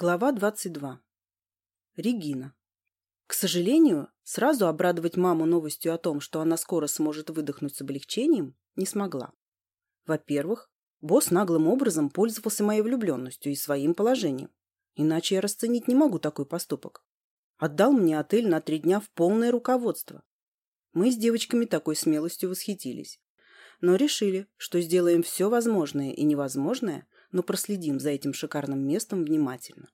Глава 22. Регина. К сожалению, сразу обрадовать маму новостью о том, что она скоро сможет выдохнуть с облегчением, не смогла. Во-первых, босс наглым образом пользовался моей влюбленностью и своим положением. Иначе я расценить не могу такой поступок. Отдал мне отель на три дня в полное руководство. Мы с девочками такой смелостью восхитились. Но решили, что сделаем все возможное и невозможное, но проследим за этим шикарным местом внимательно.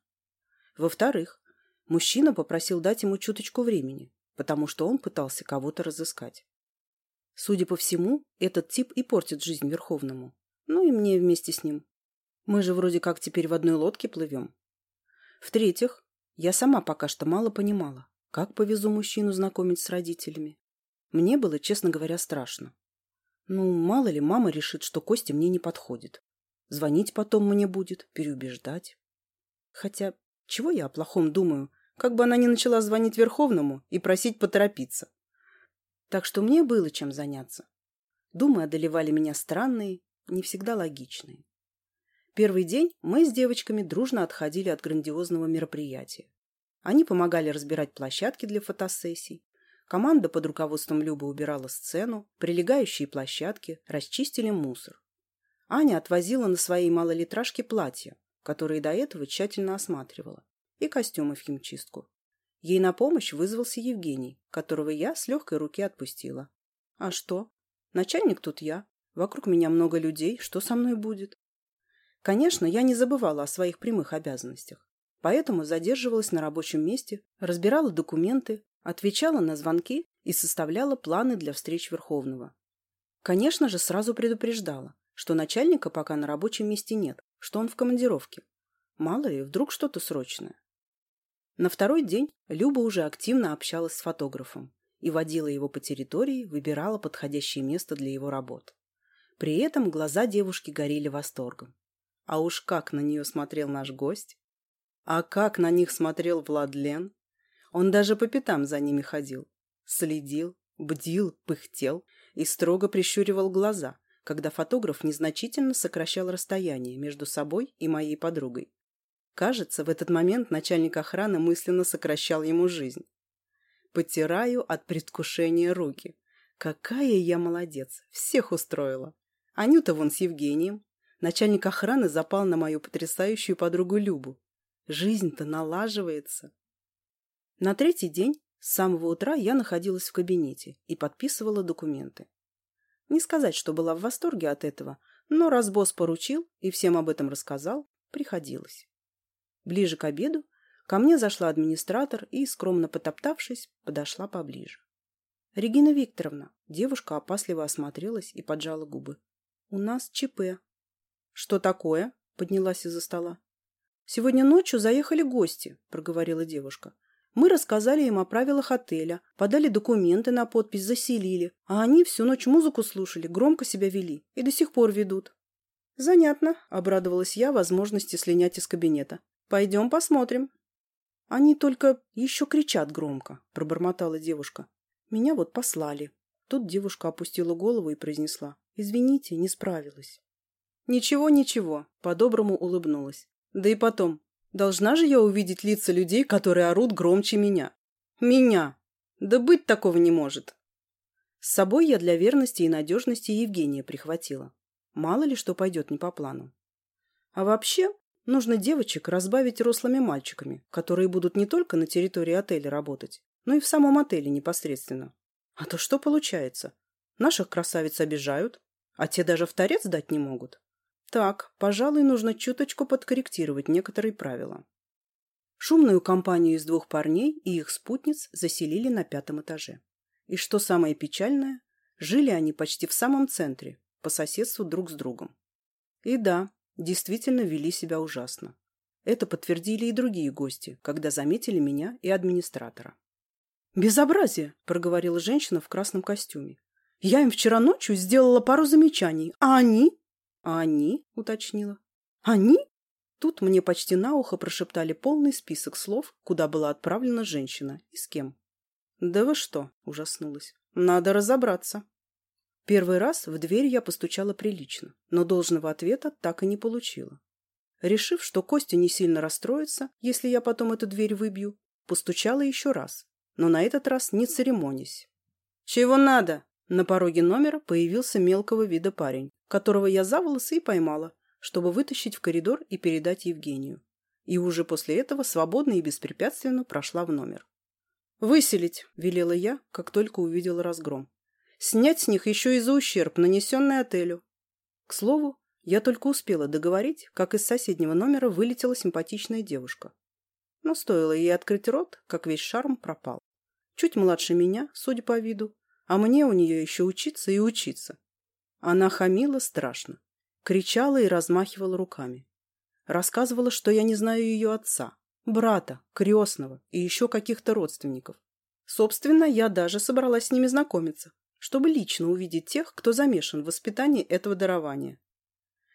Во-вторых, мужчина попросил дать ему чуточку времени, потому что он пытался кого-то разыскать. Судя по всему, этот тип и портит жизнь Верховному. Ну и мне вместе с ним. Мы же вроде как теперь в одной лодке плывем. В-третьих, я сама пока что мало понимала, как повезу мужчину знакомить с родителями. Мне было, честно говоря, страшно. Ну, мало ли, мама решит, что Костя мне не подходит звонить потом мне будет, переубеждать. Хотя, чего я о плохом думаю, как бы она ни начала звонить Верховному и просить поторопиться. Так что мне было чем заняться. Думы одолевали меня странные, не всегда логичные. Первый день мы с девочками дружно отходили от грандиозного мероприятия. Они помогали разбирать площадки для фотосессий. Команда под руководством Любы убирала сцену, прилегающие площадки, расчистили мусор. Аня отвозила на своей малолитражке платья, которые до этого тщательно осматривала, и костюмы в химчистку. Ей на помощь вызвался Евгений, которого я с легкой руки отпустила. А что? Начальник тут я. Вокруг меня много людей. Что со мной будет? Конечно, я не забывала о своих прямых обязанностях. Поэтому задерживалась на рабочем месте, разбирала документы, отвечала на звонки и составляла планы для встреч Верховного. Конечно же, сразу предупреждала, что начальника пока на рабочем месте нет, что он в командировке. Мало ли, вдруг что-то срочное. На второй день Люба уже активно общалась с фотографом и водила его по территории, выбирала подходящее место для его работ. При этом глаза девушки горели восторгом. А уж как на нее смотрел наш гость! А как на них смотрел Владлен! Он даже по пятам за ними ходил. Следил, бдил, пыхтел и строго прищуривал глаза – когда фотограф незначительно сокращал расстояние между собой и моей подругой. Кажется, в этот момент начальник охраны мысленно сокращал ему жизнь. Потираю от предвкушения руки. Какая я молодец, всех устроила. Анюта вон с Евгением. Начальник охраны запал на мою потрясающую подругу Любу. Жизнь-то налаживается. На третий день с самого утра я находилась в кабинете и подписывала документы. Не сказать, что была в восторге от этого, но раз босс поручил и всем об этом рассказал, приходилось. Ближе к обеду ко мне зашла администратор и, скромно потоптавшись, подошла поближе. «Регина Викторовна», девушка опасливо осмотрелась и поджала губы. «У нас ЧП». «Что такое?» – поднялась из-за стола. «Сегодня ночью заехали гости», – проговорила девушка. Мы рассказали им о правилах отеля, подали документы на подпись, заселили. А они всю ночь музыку слушали, громко себя вели и до сих пор ведут. «Занятно», – обрадовалась я возможности слинять из кабинета. «Пойдем посмотрим». «Они только еще кричат громко», – пробормотала девушка. «Меня вот послали». Тут девушка опустила голову и произнесла. «Извините, не справилась». «Ничего, ничего», – по-доброму улыбнулась. «Да и потом, Должна же я увидеть лица людей, которые орут громче меня. Меня! Да быть такого не может. С собой я для верности и надежности Евгения прихватила. Мало ли что пойдет не по плану. А вообще, нужно девочек разбавить рослыми мальчиками, которые будут не только на территории отеля работать, но и в самом отеле непосредственно. А то что получается? Наших красавиц обижают, а те даже в торец дать не могут. Так, пожалуй, нужно чуточку подкорректировать некоторые правила. Шумную компанию из двух парней и их спутниц заселили на пятом этаже. И что самое печальное, жили они почти в самом центре, по соседству друг с другом. И да, действительно вели себя ужасно. Это подтвердили и другие гости, когда заметили меня и администратора. «Безобразие!» – проговорила женщина в красном костюме. «Я им вчера ночью сделала пару замечаний, а они...» «А они?» – уточнила. «Они?» Тут мне почти на ухо прошептали полный список слов, куда была отправлена женщина и с кем. «Да вы что?» – ужаснулась. «Надо разобраться». Первый раз в дверь я постучала прилично, но должного ответа так и не получила. Решив, что Костя не сильно расстроится, если я потом эту дверь выбью, постучала еще раз, но на этот раз не церемонясь. «Чего надо?» На пороге номера появился мелкого вида парень которого я за волосы и поймала, чтобы вытащить в коридор и передать Евгению. И уже после этого свободно и беспрепятственно прошла в номер. «Выселить!» – велела я, как только увидела разгром. «Снять с них еще и за ущерб, нанесенный отелю». К слову, я только успела договорить, как из соседнего номера вылетела симпатичная девушка. Но стоило ей открыть рот, как весь шарм пропал. Чуть младше меня, судя по виду, а мне у нее еще учиться и учиться. Она хамила страшно, кричала и размахивала руками. Рассказывала, что я не знаю ее отца, брата, крестного и еще каких-то родственников. Собственно, я даже собралась с ними знакомиться, чтобы лично увидеть тех, кто замешан в воспитании этого дарования.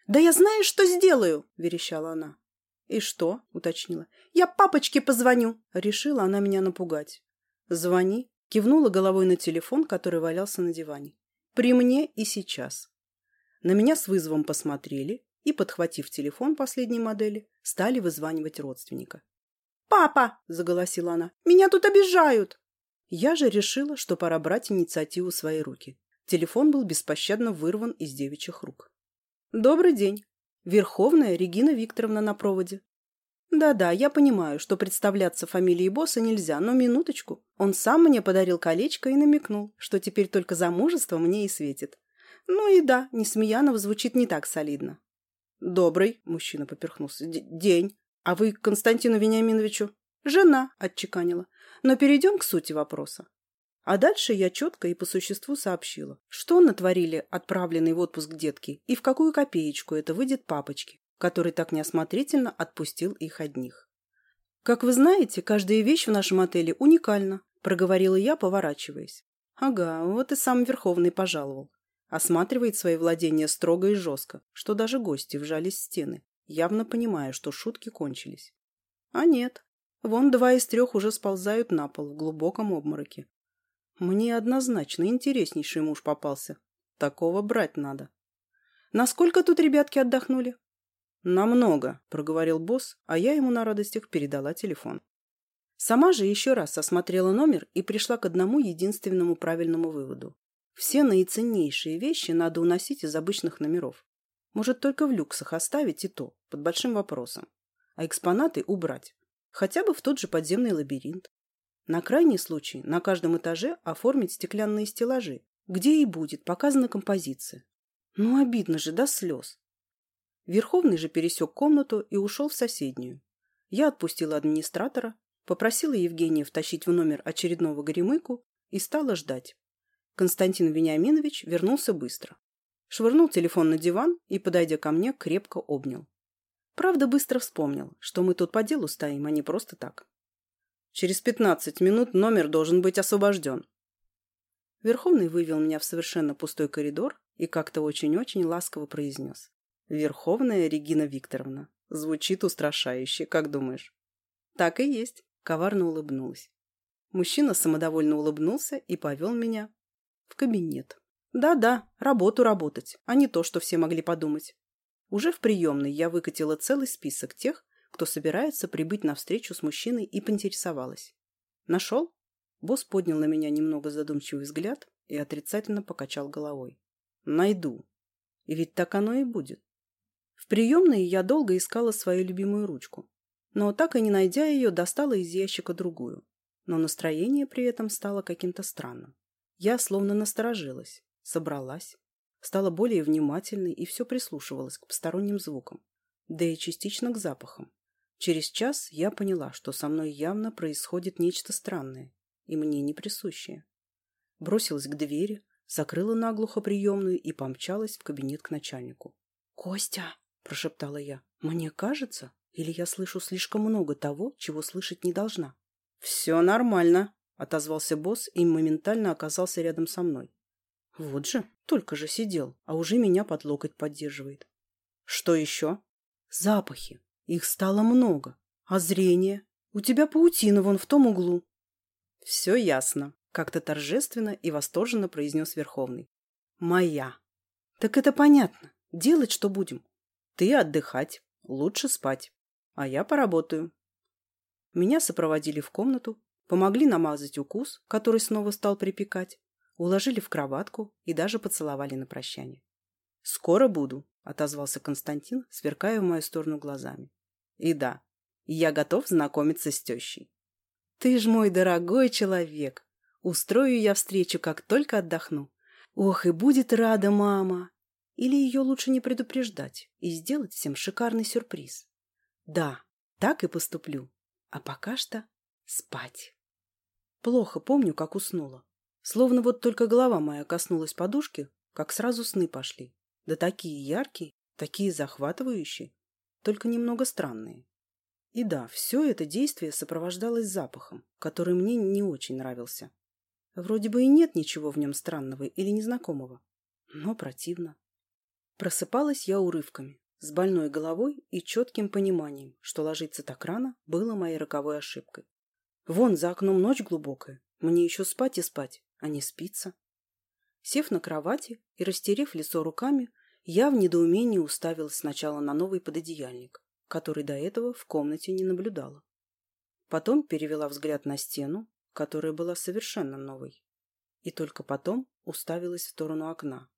«Да я знаю, что сделаю!» – верещала она. «И что?» – уточнила. «Я папочке позвоню!» – решила она меня напугать. «Звони!» – кивнула головой на телефон, который валялся на диване. При мне и сейчас. На меня с вызовом посмотрели и, подхватив телефон последней модели, стали вызванивать родственника. «Папа!» – заголосила она. «Меня тут обижают!» Я же решила, что пора брать инициативу в свои руки. Телефон был беспощадно вырван из девичьих рук. «Добрый день. Верховная Регина Викторовна на проводе. Да-да, я понимаю, что представляться фамилией босса нельзя, но минуточку. Он сам мне подарил колечко и намекнул, что теперь только замужество мне и светит. Ну и да, Несмеянов звучит не так солидно. «Добрый», – мужчина поперхнулся, – «день. А вы к Константину Вениаминовичу?» «Жена», – отчеканила. «Но перейдем к сути вопроса». А дальше я четко и по существу сообщила, что натворили отправленный в отпуск детки и в какую копеечку это выйдет папочке который так неосмотрительно отпустил их одних. «Как вы знаете, каждая вещь в нашем отеле уникальна», – проговорила я, поворачиваясь. «Ага, вот и сам Верховный пожаловал. Осматривает свои владения строго и жестко, что даже гости вжались в стены, явно понимая, что шутки кончились. А нет, вон два из трех уже сползают на пол в глубоком обмороке. Мне однозначно интереснейший муж попался. Такого брать надо. Насколько тут ребятки отдохнули? «Намного», — проговорил босс, а я ему на радостях передала телефон. Сама же еще раз осмотрела номер и пришла к одному единственному правильному выводу. Все наиценнейшие вещи надо уносить из обычных номеров. Может, только в люксах оставить и то, под большим вопросом. А экспонаты убрать. Хотя бы в тот же подземный лабиринт. На крайний случай на каждом этаже оформить стеклянные стеллажи, где и будет показана композиция. Ну, обидно же, до слез. Верховный же пересек комнату и ушел в соседнюю. Я отпустила администратора, попросила Евгения втащить в номер очередного горемыку и стала ждать. Константин Вениаминович вернулся быстро. Швырнул телефон на диван и, подойдя ко мне, крепко обнял. Правда, быстро вспомнил, что мы тут по делу стоим, а не просто так. Через 15 минут номер должен быть освобожден. Верховный вывел меня в совершенно пустой коридор и как-то очень-очень ласково произнес. Верховная Регина Викторовна. Звучит устрашающе, как думаешь? Так и есть. Коварно улыбнулась. Мужчина самодовольно улыбнулся и повел меня в кабинет. Да-да, работу работать, а не то, что все могли подумать. Уже в приемной я выкатила целый список тех, кто собирается прибыть на встречу с мужчиной и поинтересовалась. Нашел? Босс поднял на меня немного задумчивый взгляд и отрицательно покачал головой. Найду. И ведь так оно и будет. В приемной я долго искала свою любимую ручку, но так и не найдя ее, достала из ящика другую. Но настроение при этом стало каким-то странным. Я словно насторожилась, собралась, стала более внимательной и все прислушивалась к посторонним звукам, да и частично к запахам. Через час я поняла, что со мной явно происходит нечто странное и мне не присущее. Бросилась к двери, закрыла наглухо приемную и помчалась в кабинет к начальнику. «Костя!» — прошептала я. «Мне кажется, или я слышу слишком много того, чего слышать не должна?» «Все нормально», — отозвался босс и моментально оказался рядом со мной. «Вот же, только же сидел, а уже меня под локоть поддерживает». «Что еще?» «Запахи. Их стало много. А зрение? У тебя паутина вон в том углу». «Все ясно», — как-то торжественно и восторженно произнес Верховный. «Моя». «Так это понятно. Делать что будем? Ты отдыхать, лучше спать, а я поработаю. Меня сопроводили в комнату, помогли намазать укус, который снова стал припекать, уложили в кроватку и даже поцеловали на прощание. «Скоро буду», — отозвался Константин, сверкая в мою сторону глазами. «И да, я готов знакомиться с тещей». «Ты ж мой дорогой человек! Устрою я встречу, как только отдохну. Ох, и будет рада мама!» Или ее лучше не предупреждать и сделать всем шикарный сюрприз? Да, так и поступлю. А пока что спать. Плохо помню, как уснула. Словно вот только голова моя коснулась подушки, как сразу сны пошли. Да такие яркие, такие захватывающие, только немного странные. И да, все это действие сопровождалось запахом, который мне не очень нравился. Вроде бы и нет ничего в нем странного или незнакомого, но противно. Просыпалась я урывками, с больной головой и четким пониманием, что ложиться так рано было моей роковой ошибкой. Вон за окном ночь глубокая, мне еще спать и спать, а не спится. Сев на кровати и растерев лицо руками, я в недоумении уставилась сначала на новый пододеяльник, который до этого в комнате не наблюдала. Потом перевела взгляд на стену, которая была совершенно новой. И только потом уставилась в сторону окна.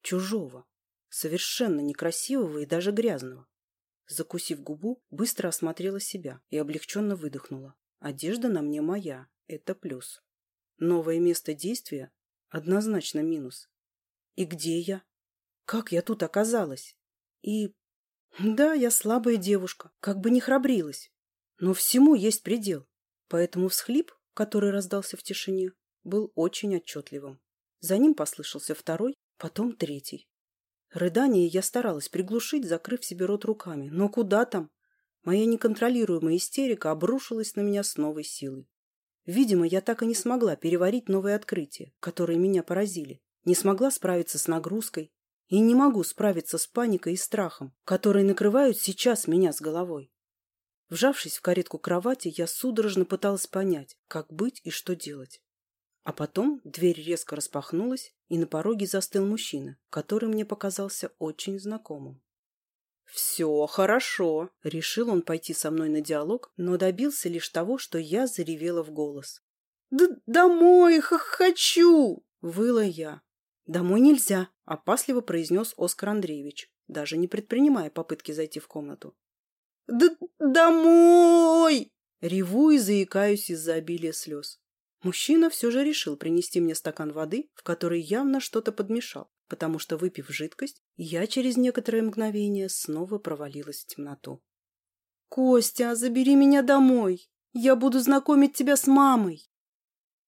Чужого совершенно некрасивого и даже грязного. Закусив губу, быстро осмотрела себя и облегченно выдохнула. Одежда на мне моя, это плюс. Новое место действия – однозначно минус. И где я? Как я тут оказалась? И... Да, я слабая девушка, как бы не храбрилась. Но всему есть предел. Поэтому всхлип, который раздался в тишине, был очень отчетливым. За ним послышался второй, потом третий. Рыдание я старалась приглушить, закрыв себе рот руками. Но куда там? Моя неконтролируемая истерика обрушилась на меня с новой силой. Видимо, я так и не смогла переварить новые открытия, которые меня поразили. Не смогла справиться с нагрузкой и не могу справиться с паникой и страхом, которые накрывают сейчас меня с головой. Вжавшись в каретку кровати, я судорожно пыталась понять, как быть и что делать. А потом дверь резко распахнулась, и на пороге застыл мужчина, который мне показался очень знакомым. «Все хорошо!» — решил он пойти со мной на диалог, но добился лишь того, что я заревела в голос. «Да домой хочу!» — выла я. «Домой нельзя!» — опасливо произнес Оскар Андреевич, даже не предпринимая попытки зайти в комнату. «Да домой!» — реву и заикаюсь из-за обилия слез. Мужчина все же решил принести мне стакан воды, в который явно что-то подмешал, потому что, выпив жидкость, я через некоторое мгновение снова провалилась в темноту. «Костя, забери меня домой! Я буду знакомить тебя с мамой!»